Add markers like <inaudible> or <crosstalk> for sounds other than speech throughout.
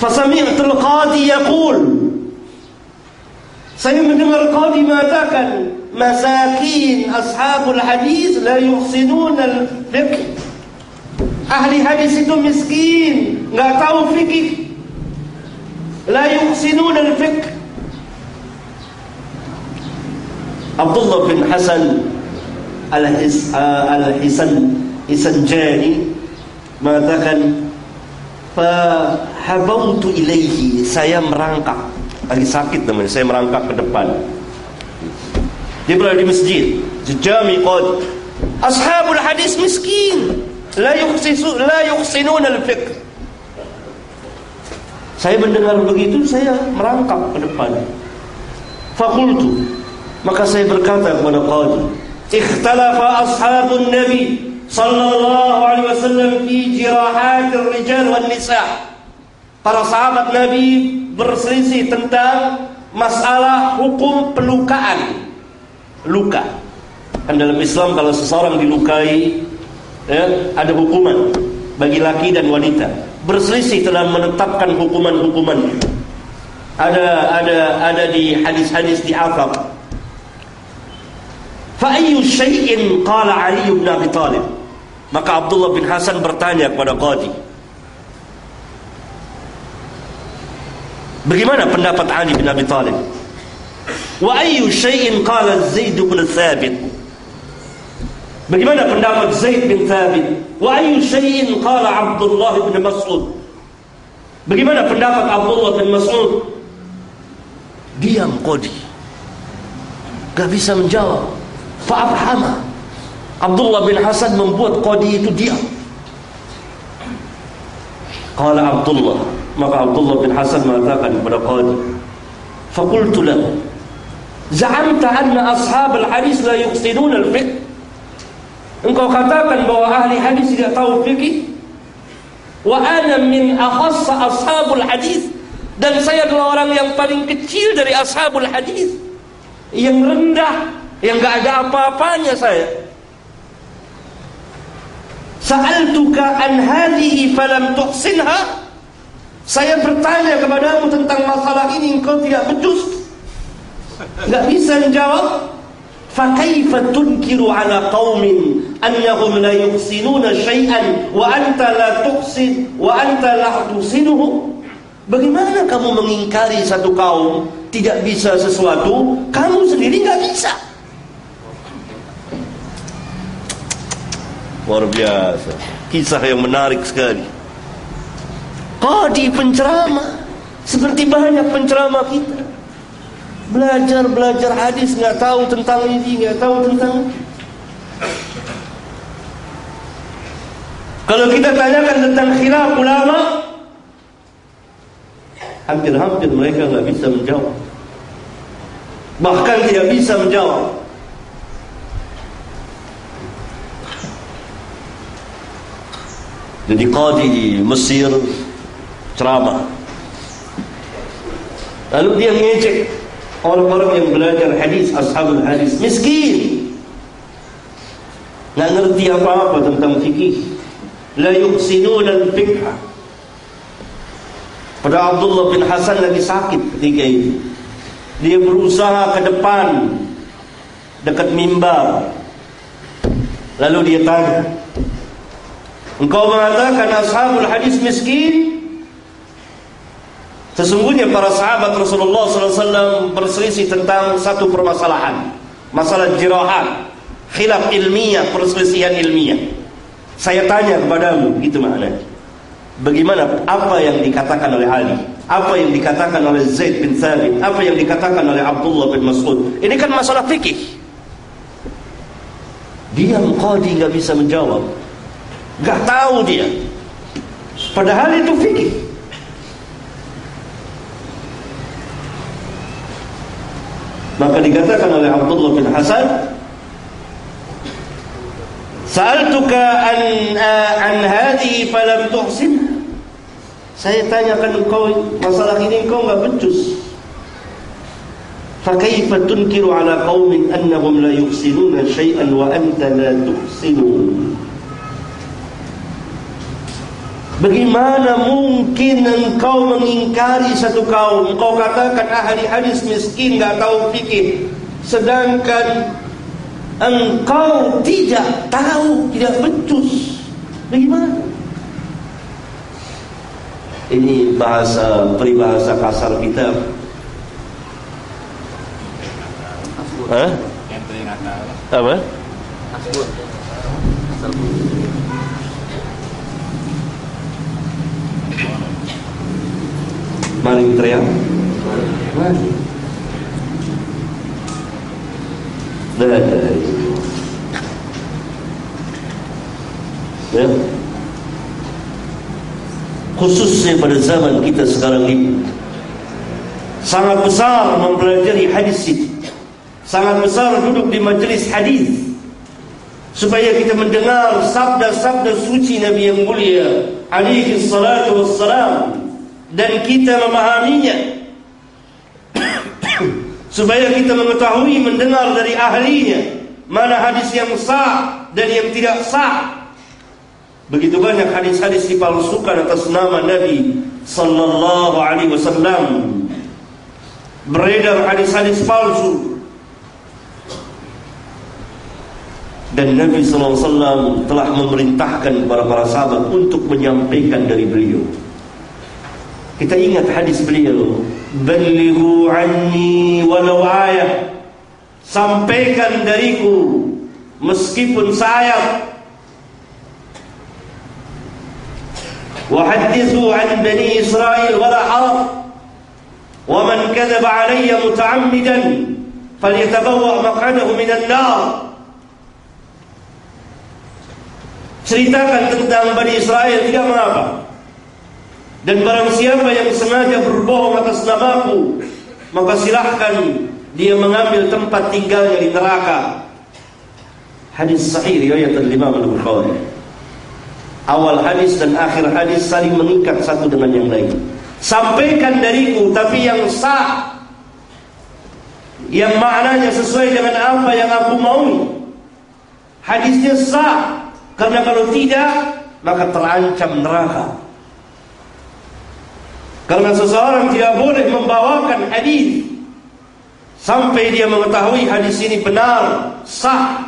Fasami'tul qadi yaqul Saya mendengar qadi mengatakan Masakin ashabul hadis la yuhsinun al-fiqh Ahli hadis itu miskin nggak tahu fikih La yuhsinun al-fiqh Abdullah bin Hasan Al-Hisan Isanjani mengatakan Fahabautu ilaihi. Saya merangkak. Lagi sakit namanya. Saya merangkak ke depan. Dia berada di masjid. Jami qad. Ashabul hadis miskin. La yuksisu La yuksinun al-fiqh. Saya mendengar begitu Saya merangkak ke depan. Fakultu. Maka saya berkata kepada qadi Ikhtalafa ashabun nabi sallallahu wasallam fi jirahatir rijal nisa. Para sahabat Nabi berselisih tentang masalah hukum pelukaan. Luka. Kan dalam Islam kalau seseorang dilukai ya, ada hukuman bagi laki dan wanita. Berselisih dalam menetapkan hukuman-hukuman. Ada ada ada di hadis-hadis di Afaq. Fa ayyu syai'in qala Ali bin Abi Thalib? Maka Abdullah bin Hasan bertanya kepada Qadi Bagaimana pendapat Ali bin Abi Talib? Wa ayyu syai'in qala Zaid bin Thabit. Bagaimana pendapat Zaid bin Thabit? Wa ayyu syai'in qala Abdullah bin Mas'ud. Bagaimana pendapat Abdullah bin Mas'ud? Diam Qadi. Gak bisa menjawab. Fa'abhama Abdullah bin Hasan membuat Qadi itu diam. Qala Abdullah, maka Abdullah bin Hasan mengatakan kepada Qadi, "Faqultu lahu, za'amta anna ashab al-hadis la yuqsidun al-fiqh?" Engkau katakan bahwa ahli hadis tidak tahu fikih? Wa ana min akhass ashabul hadis dan saya adalah orang yang paling kecil dari ashabul hadis. Yang rendah, yang enggak ada apa-apanya saya. Sa'altuka an hadhihi falam tuhsinha? Saya bertanya kepadamu tentang masalah ini engkau tidak becus. Enggak bisa menjawab. Ala qaumin annahum la yuhsinuna syai'an wa anta la tuhsin wa anta la tuhsinuhu? Bagaimana kamu mengingkari satu kaum tidak bisa sesuatu, kamu sendiri enggak bisa? Luar biasa. Kisah yang menarik sekali. Qadi penceramah. Seperti banyak penceramah kita. Belajar-belajar hadis nggak tahu tentang ini, nggak tahu tentang Kalau kita tanyakan tentang khilaf ulama, hampir-hampir mereka nggak bisa menjawab. Bahkan tidak bisa menjawab. Jadi qadi di Mesir ceramah. Lalu dia mengejek orang-orang yang belajar hadis, ashabul hadis, miskin. Nggak ngerti apa-apa tentang fikih. La yuhsinun al-fiqh. Pada Abdullah bin Hasan lagi sakit ketika itu. Dia berusaha ke depan dekat mimbar. Lalu dia tanya, Engkau mengatakan ashabul hadis miskin. Sesungguhnya para sahabat Rasulullah SAW berselisih tentang satu permasalahan. Masalah jirahat Khilaf ilmiah, perselisihan ilmiah. Saya tanya kepadamu, itu maknanya. Bagaimana apa yang dikatakan oleh Ali? Apa yang dikatakan oleh Zaid bin Thabit? Apa yang dikatakan oleh Abdullah bin Mas'ud? Ini kan masalah fikih. Diam qadi gak bisa menjawab Gak tahu dia. Padahal itu fikih. Maka dikatakan oleh Abdullah bin Hasan Sa'altuka an an hadhihi falam tuhsin Saya tanyakan engkau masalah ini engkau enggak becus فكيف تنكر على قوم أنهم لا يحسنون شيئا وأنت لا تحسنون Bagaimana mungkin engkau mengingkari satu kaum? Engkau katakan ahli hadis miskin Gak tahu fikih. Sedangkan Engkau tidak tahu Tidak becus. Bagaimana? Ini bahasa peribahasa kasar kita. Hah? Apa? Asbun Maling teriak. Mari La Ya. Khususnya pada zaman kita sekarang ini. Sangat besar mempelajari hadis ini. Sangat besar duduk di majlis hadis supaya kita mendengar sabda-sabda suci Nabi yang mulia alaihi salatu wassalam. Dan kita memahaminya. <coughs> Supaya kita mengetahui mendengar dari ahlinya mana hadis yang sah dan yang tidak sah. Begitu banyak hadis-hadis dipalsukan atas nama Nabi sallallahu alaihi wasallam. Beredar hadis-hadis palsu dan Nabi SAW telah memerintahkan kepada para sahabat untuk menyampaikan dari beliau. Kita ingat hadis beliau, "Balighu anni walau ayah." Sampaikan dariku meskipun sayap. Wa hadithu an bani Israel wala harf. Wa man kadhaba alayya muta'ammidan falyatabawwa maq'adahu minan ceritakan tentang Bani Israel tidak mengapa. Dan barang siapa yang sengaja berbohong atas namaku, maka silahkan dia mengambil tempat tinggalnya di neraka. Hadis sahih riwayat Imam Al-Bukhari. Awal hadis dan akhir hadis saling mengikat satu dengan yang lain. Sampaikan dariku tapi yang sah yang maknanya sesuai dengan apa yang aku mau. Hadisnya sah Karena kalau tidak maka terancam neraka. Karena seseorang tidak boleh membawakan hadis sampai dia mengetahui hadis ini benar, sah,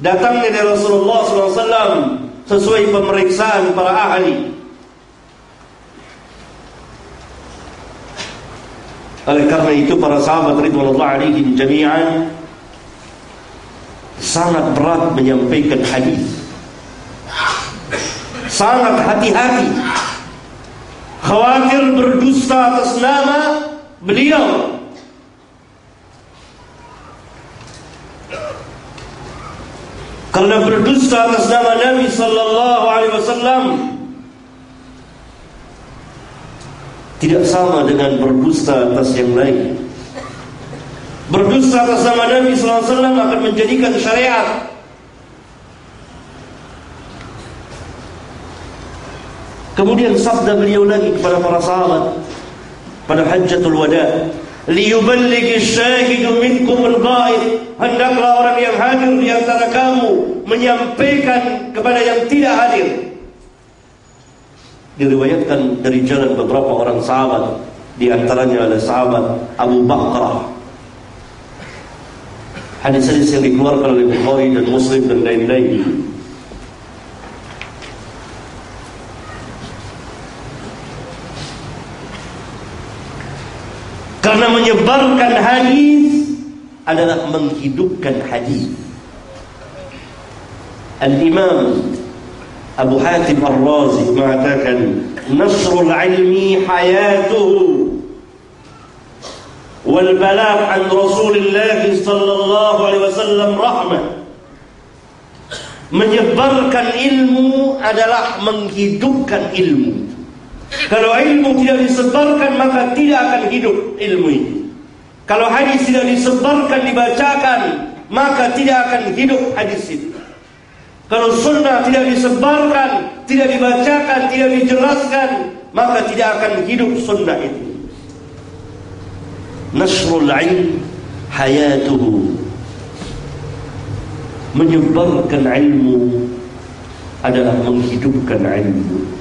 datangnya dari Rasulullah SAW sesuai pemeriksaan para ahli. Oleh karena itu para sahabat ridwanullah alaihim jami'an sangat berat menyampaikan hadis sangat hati-hati. Khawatir berdusta atas nama beliau. Karena berdusta atas nama Nabi sallallahu alaihi wasallam tidak sama dengan berdusta atas yang lain. Berdusta atas nama Nabi sallallahu alaihi wasallam akan menjadikan syariat Kemudian sabda beliau lagi kepada para sahabat pada hajjatul wada, liyuballighi syahidu minkum al-ghaib. Hendaklah orang yang hadir di antara kamu menyampaikan kepada yang tidak hadir. Diriwayatkan dari jalan beberapa orang sahabat, di antaranya adalah sahabat Abu Bakar. Hadis-hadis yang dikeluarkan oleh Bukhari dan Muslim dan lain-lain. Menyebarkan hadis adalah menghidupkan hadis. Al-Imam Abu Hatim Ar-Razi mengatakan nasrul ilmi hayatuhu wal balagh an Rasulullah sallallahu alaihi wasallam rahmah menyebarkan ilmu adalah menghidupkan ilmu Kalau ilmu tidak disebarkan maka tidak akan hidup ilmu ini. Kalau hadis tidak disebarkan dibacakan maka tidak akan hidup hadis itu. Kalau sunnah tidak disebarkan, tidak dibacakan, tidak dijelaskan, maka tidak akan hidup sunnah itu. Nasrul ilm hayatuhu. Menyebarkan ilmu adalah menghidupkan ilmu.